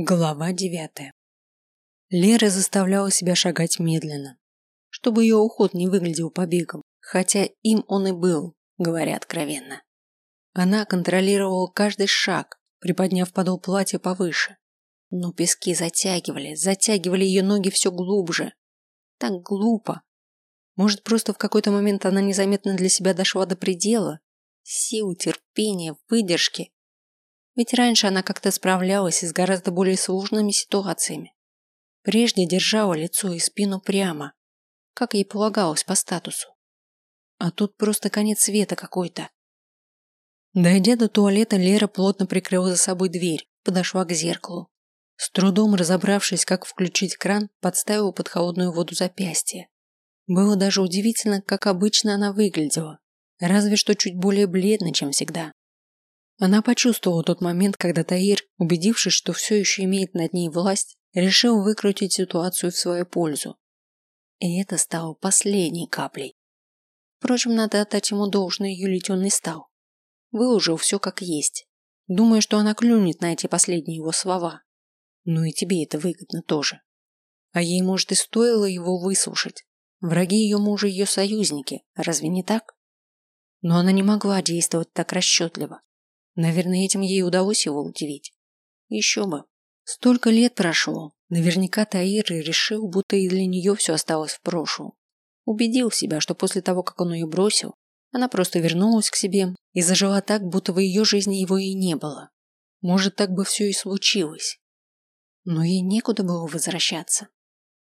Глава девятая. Лера заставляла себя шагать медленно, чтобы ее уход не выглядел побегом, хотя им он и был, говоря откровенно. Она контролировала каждый шаг, приподняв подол платья повыше. Но пески затягивали, затягивали ее ноги все глубже. Так глупо. Может, просто в какой-то момент она незаметно для себя дошла до предела? Сил, терпения, выдержки ведь раньше она как-то справлялась с гораздо более сложными ситуациями. Прежде держала лицо и спину прямо, как ей полагалось по статусу. А тут просто конец света какой-то. Дойдя до туалета, Лера плотно прикрыла за собой дверь, подошла к зеркалу. С трудом разобравшись, как включить кран, подставила под холодную воду запястье. Было даже удивительно, как обычно она выглядела, разве что чуть более бледно, чем всегда. Она почувствовала тот момент, когда Таир, убедившись, что все еще имеет над ней власть, решил выкрутить ситуацию в свою пользу. И это стало последней каплей. Впрочем, надо отдать ему должное, юлить он не стал. Выложил все как есть, думая, что она клюнет на эти последние его слова. Ну и тебе это выгодно тоже. А ей, может, и стоило его выслушать. Враги ее мужа ее союзники, разве не так? Но она не могла действовать так расчетливо. Наверное, этим ей удалось его удивить. Еще бы. Столько лет прошло. Наверняка Таир решил, будто и для нее все осталось в прошлом. Убедил себя, что после того, как он ее бросил, она просто вернулась к себе и зажила так, будто в ее жизни его и не было. Может, так бы все и случилось. Но ей некуда было возвращаться.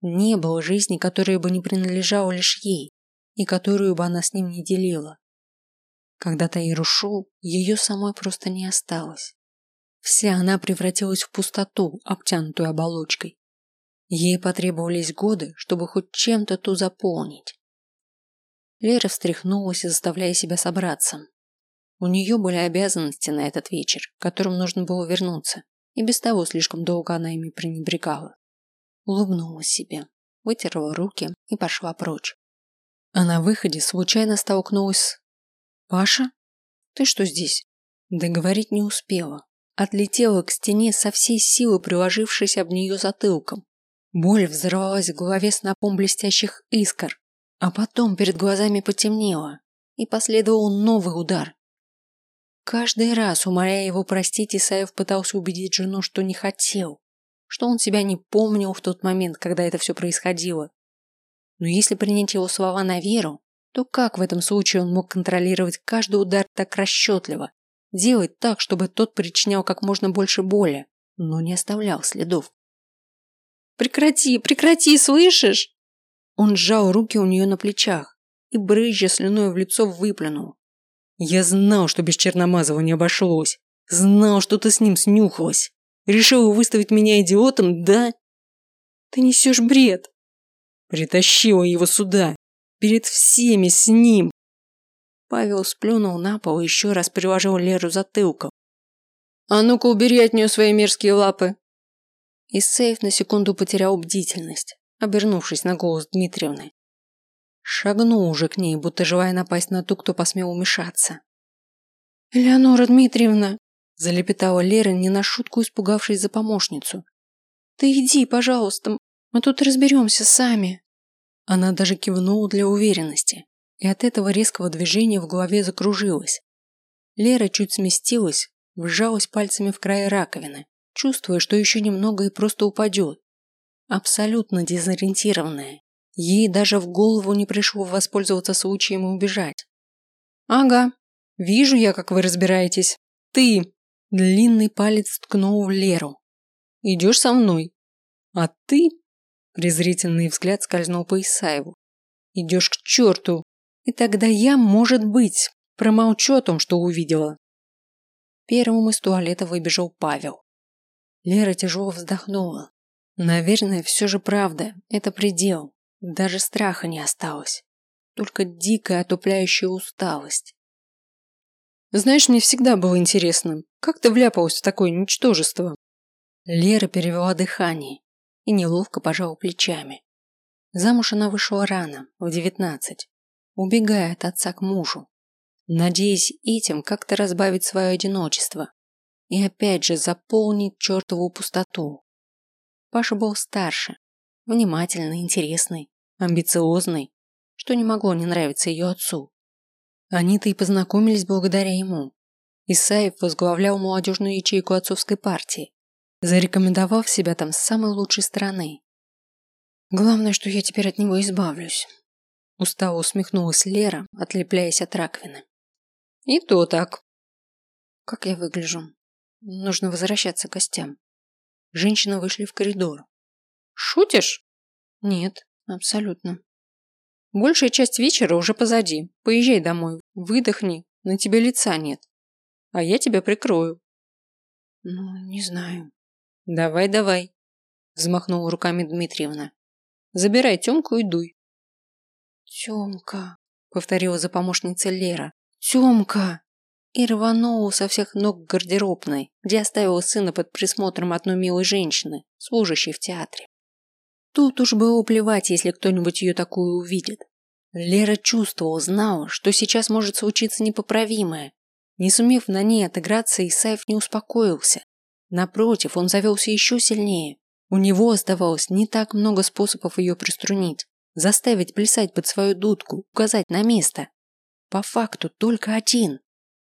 Не было жизни, которая бы не принадлежала лишь ей, и которую бы она с ним не делила. Когда Таир ушел, ее самой просто не осталось. Вся она превратилась в пустоту, обтянутую оболочкой. Ей потребовались годы, чтобы хоть чем-то ту заполнить. Лера встряхнулась, заставляя себя собраться. У нее были обязанности на этот вечер, которым нужно было вернуться, и без того слишком долго она ими пренебрегала. Улыбнулась себе, вытерла руки и пошла прочь. А на выходе случайно столкнулась «Паша? Ты что здесь?» Договорить не успела. Отлетела к стене со всей силы, приложившись об нее затылком. Боль взорвалась в голове снопом блестящих искр, а потом перед глазами потемнело, и последовал новый удар. Каждый раз, умоляя его простить, Исаев пытался убедить жену, что не хотел, что он себя не помнил в тот момент, когда это все происходило. Но если принять его слова на веру, то как в этом случае он мог контролировать каждый удар так расчетливо, делать так, чтобы тот причинял как можно больше боли, но не оставлял следов? «Прекрати, прекрати, слышишь?» Он сжал руки у нее на плечах и, брызжа слюной в лицо, выплюнул. «Я знал, что без Черномазова не обошлось. Знал, что ты с ним снюхалась. Решила выставить меня идиотом, да?» «Ты несешь бред!» «Притащила его сюда, Перед всеми с ним. Павел сплюнул на пол и еще раз приложил Леру затылком. «А ну-ка убери от нее свои мерзкие лапы!» И сейф на секунду потерял бдительность, обернувшись на голос Дмитриевны. Шагнул уже к ней, будто желая напасть на ту, кто посмел умешаться. «Элеонора Дмитриевна!» – залепетала Лера, не на шутку испугавшись за помощницу. «Ты иди, пожалуйста, мы тут разберемся сами!» Она даже кивнула для уверенности, и от этого резкого движения в голове закружилась. Лера чуть сместилась, вжалась пальцами в край раковины, чувствуя, что еще немного и просто упадет. Абсолютно дезориентированная. Ей даже в голову не пришло воспользоваться случаем и убежать. «Ага, вижу я, как вы разбираетесь. Ты!» Длинный палец ткнул в Леру. «Идешь со мной. А ты Презрительный взгляд скользнул по Исаеву. «Идешь к черту! И тогда я, может быть, промолчу о том, что увидела». Первым из туалета выбежал Павел. Лера тяжело вздохнула. Наверное, все же правда, это предел. Даже страха не осталось. Только дикая отупляющая усталость. Знаешь, мне всегда было интересно, как ты вляпалась в такое ничтожество? Лера перевела дыхание и неловко пожал плечами. Замуж она вышла рано, в девятнадцать, убегая от отца к мужу, надеясь этим как-то разбавить свое одиночество и опять же заполнить чертову пустоту, Паша был старше, внимательный, интересный, амбициозный, что не могло не нравиться ее отцу. Они-то и познакомились благодаря ему. Исаев возглавлял молодежную ячейку отцовской партии, зарекомендовав себя там с самой лучшей стороны. Главное, что я теперь от него избавлюсь. Устало усмехнулась Лера, отлепляясь от раковины. И то так. Как я выгляжу? Нужно возвращаться к гостям. Женщины вышли в коридор. Шутишь? Нет, абсолютно. Большая часть вечера уже позади. Поезжай домой, выдохни, на тебе лица нет. А я тебя прикрою. Ну, не знаю. Давай, давай, взмахнула руками Дмитриевна. Забирай Тёмку и дуй. Тёмка, повторила за помощницей Лера. Тёмка! И рванула со всех ног гардеробной, где оставила сына под присмотром одной милой женщины, служащей в театре. Тут уж было плевать, если кто-нибудь ее такую увидит. Лера чувствовала, знала, что сейчас может случиться непоправимое. Не сумев на ней отыграться, Исаев не успокоился. Напротив, он завелся еще сильнее. У него оставалось не так много способов ее приструнить, заставить плясать под свою дудку, указать на место. По факту только один.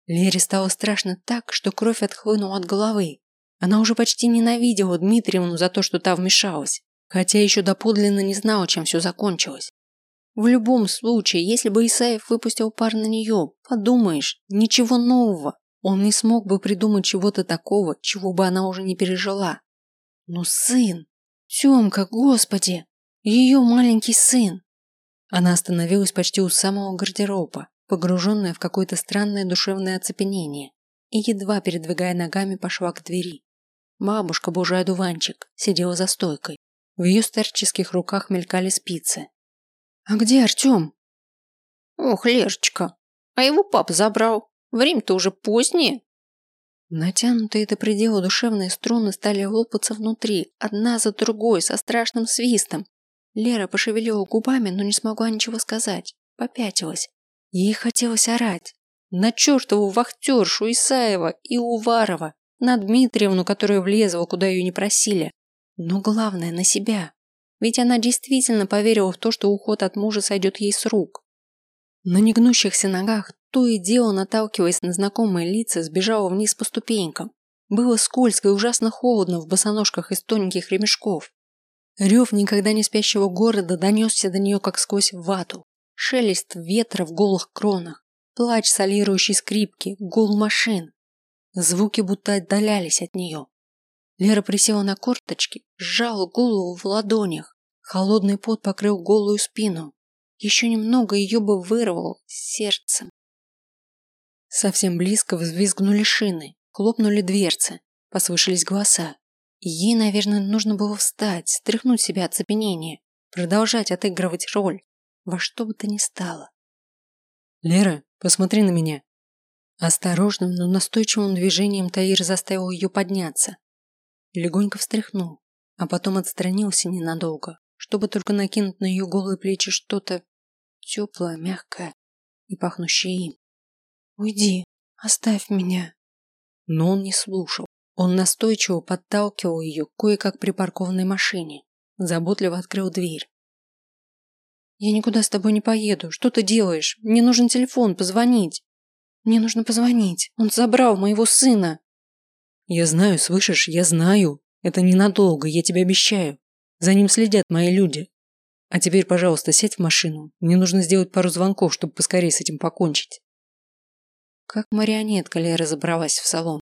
Лере стало страшно так, что кровь отхлынула от головы. Она уже почти ненавидела Дмитриевну за то, что та вмешалась, хотя еще доподлинно не знала, чем все закончилось. В любом случае, если бы Исаев выпустил пар на нее, подумаешь, ничего нового. Он не смог бы придумать чего-то такого, чего бы она уже не пережила. Но сын! Тёмка, господи! Ее маленький сын! Она остановилась почти у самого гардероба, погруженная в какое-то странное душевное оцепенение, и едва передвигая ногами пошла к двери. Бабушка, божий одуванчик, сидела за стойкой. В ее старческих руках мелькали спицы. «А где Артем?» «Ох, Лерочка, а его папа забрал. Время-то уже позднее». Натянутые до предела душевные струны стали лопаться внутри, одна за другой, со страшным свистом. Лера пошевелила губами, но не смогла ничего сказать. Попятилась. Ей хотелось орать. На чертову вахтершу Исаева и Уварова, на Дмитриевну, которая влезла, куда ее не просили. Но главное, на себя. Ведь она действительно поверила в то, что уход от мужа сойдет ей с рук. На негнущихся ногах, то и дело наталкиваясь на знакомые лица, сбежала вниз по ступенькам. Было скользко и ужасно холодно в босоножках из тоненьких ремешков. Рев никогда не спящего города донесся до нее как сквозь вату шелест ветра в голых кронах, плач солирующей скрипки, гул машин. Звуки будто отдалялись от нее. Лера присела на корточки, сжала голову в ладонях. Холодный пот покрыл голую спину. Еще немного ее бы вырвало сердцем. Совсем близко взвизгнули шины, хлопнули дверцы, послышались голоса. И ей, наверное, нужно было встать, стряхнуть себя от цепенения, продолжать отыгрывать роль, во что бы то ни стало. «Лера, посмотри на меня!» Осторожным, но настойчивым движением Таир заставил ее подняться. Легонько встряхнул, а потом отстранился ненадолго, чтобы только накинуть на ее голые плечи что-то теплое, мягкое и пахнущее им. «Уйди, оставь меня!» Но он не слушал. Он настойчиво подталкивал ее кое-как припаркованной машине, заботливо открыл дверь. «Я никуда с тобой не поеду. Что ты делаешь? Мне нужен телефон, позвонить». «Мне нужно позвонить. Он забрал моего сына». «Я знаю, слышишь? Я знаю. Это ненадолго, я тебе обещаю. За ним следят мои люди. А теперь, пожалуйста, сядь в машину. Мне нужно сделать пару звонков, чтобы поскорее с этим покончить». Как марионетка Лера забралась в салон.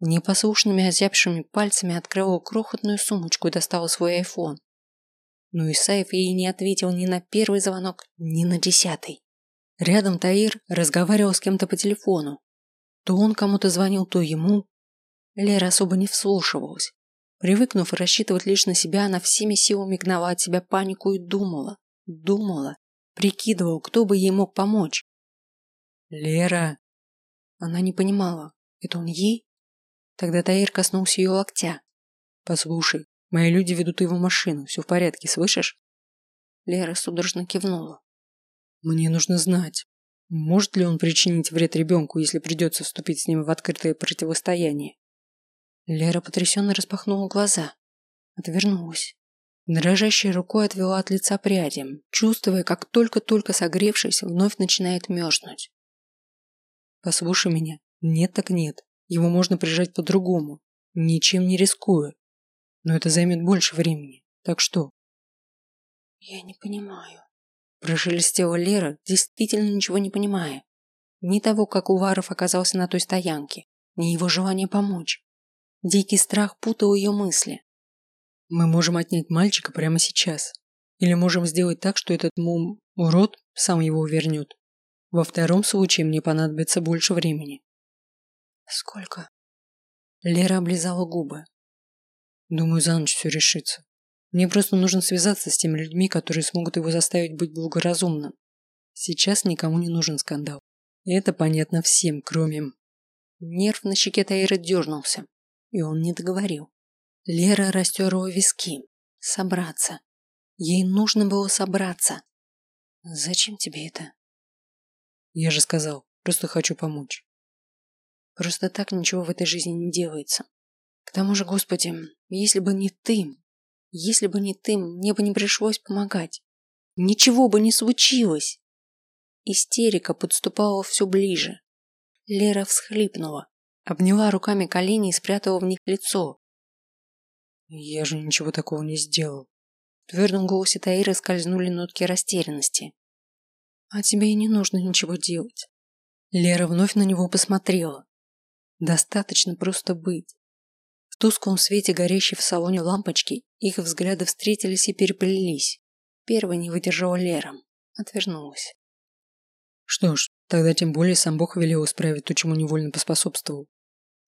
Непослушными озябшими пальцами открыла крохотную сумочку и достала свой айфон но Исаев ей не ответил ни на первый звонок, ни на десятый. Рядом Таир разговаривал с кем-то по телефону. То он кому-то звонил, то ему. Лера особо не вслушивалась. Привыкнув рассчитывать лишь на себя, она всеми силами гнала от себя панику и думала, думала, прикидывала, кто бы ей мог помочь. «Лера!» Она не понимала, это он ей? Тогда Таир коснулся ее локтя. «Послушай, Мои люди ведут его машину. Все в порядке, слышишь? Лера судорожно кивнула. Мне нужно знать, может ли он причинить вред ребенку, если придется вступить с ним в открытое противостояние. Лера потрясенно распахнула глаза. Отвернулась. Дрожащей рукой отвела от лица пряди, чувствуя, как только-только согревшись, вновь начинает мерзнуть. «Послушай меня. Нет так нет. Его можно прижать по-другому. Ничем не рискуя. Но это займет больше времени. Так что?» «Я не понимаю», – прошелестела Лера, действительно ничего не понимая. Ни того, как Уваров оказался на той стоянке, ни его желания помочь. Дикий страх путал ее мысли. Мы можем отнять мальчика прямо сейчас. Или можем сделать так, что этот мум урод сам его вернет. Во втором случае мне понадобится больше времени. Сколько? Лера облизала губы. Думаю, за ночь все решится. Мне просто нужно связаться с теми людьми, которые смогут его заставить быть благоразумным. Сейчас никому не нужен скандал. Это понятно всем, кроме... Нерв на щеке Таира дернулся, и он не договорил. Лера растерла виски. Собраться. Ей нужно было собраться. Зачем тебе это? Я же сказал, просто хочу помочь. Просто так ничего в этой жизни не делается. К тому же, Господи, если бы не ты, если бы не ты, мне бы не пришлось помогать. Ничего бы не случилось. Истерика подступала все ближе. Лера всхлипнула, обняла руками колени и спрятала в них лицо. «Я же ничего такого не сделал». В твердом голосе Таиры скользнули нотки растерянности. «А тебе и не нужно ничего делать». Лера вновь на него посмотрела. Достаточно просто быть. В тусклом свете, горящей в салоне лампочки, их взгляды встретились и переплелись. Первой не выдержала Лера. Отвернулась. Что ж, тогда тем более сам Бог велел исправить то, чему невольно поспособствовал.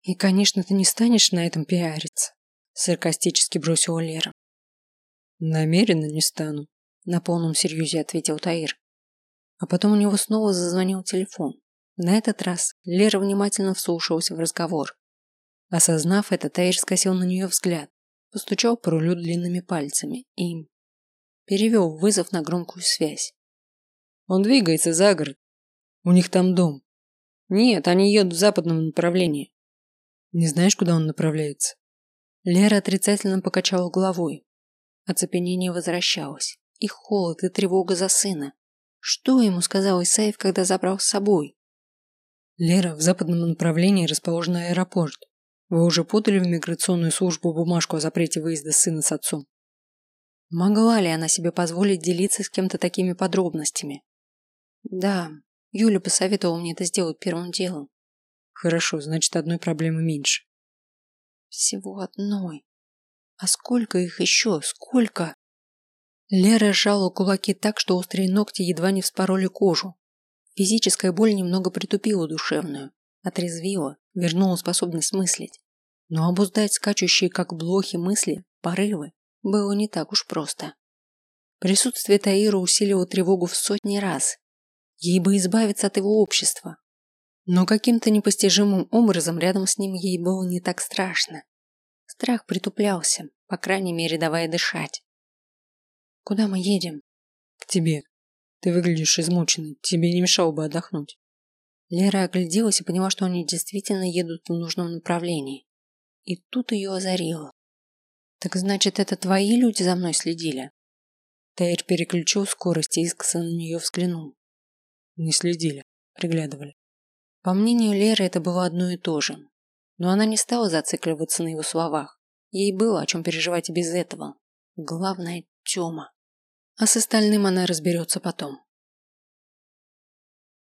И, конечно, ты не станешь на этом пиариться, саркастически бросила Лера. Намеренно не стану, на полном серьезе ответил Таир. А потом у него снова зазвонил телефон. На этот раз Лера внимательно вслушалась в разговор. Осознав это, Таир скосил на нее взгляд, постучал по рулю длинными пальцами и перевел вызов на громкую связь. Он двигается за город, у них там дом. Нет, они едут в западном направлении. Не знаешь, куда он направляется? Лера отрицательно покачала головой. Оцепенение возвращалось. И холод, и тревога за сына. Что ему сказал Исаев, когда забрал с собой? Лера, в западном направлении расположен аэропорт. Вы уже подали в миграционную службу бумажку о запрете выезда сына с отцом? Могла ли она себе позволить делиться с кем-то такими подробностями? Да, Юля посоветовала мне это сделать первым делом. Хорошо, значит, одной проблемы меньше. Всего одной. А сколько их еще? Сколько? Лера сжала кулаки так, что острые ногти едва не вспороли кожу. Физическая боль немного притупила душевную, отрезвила, вернула способность мыслить. Но обуздать скачущие, как блохи, мысли, порывы, было не так уж просто. Присутствие Таира усилило тревогу в сотни раз, Ей бы избавиться от его общества. Но каким-то непостижимым образом рядом с ним ей было не так страшно. Страх притуплялся, по крайней мере, давая дышать. «Куда мы едем?» «К тебе. Ты выглядишь измученной, тебе не мешало бы отдохнуть». Лера огляделась и поняла, что они действительно едут в нужном направлении. И тут ее озарило. «Так значит, это твои люди за мной следили?» Тейр переключил скорость и искоса на нее взглянул. Не следили, приглядывали. По мнению Леры, это было одно и то же. Но она не стала зацикливаться на его словах. Ей было о чем переживать и без этого. Главное – Тёма. А с остальным она разберется потом.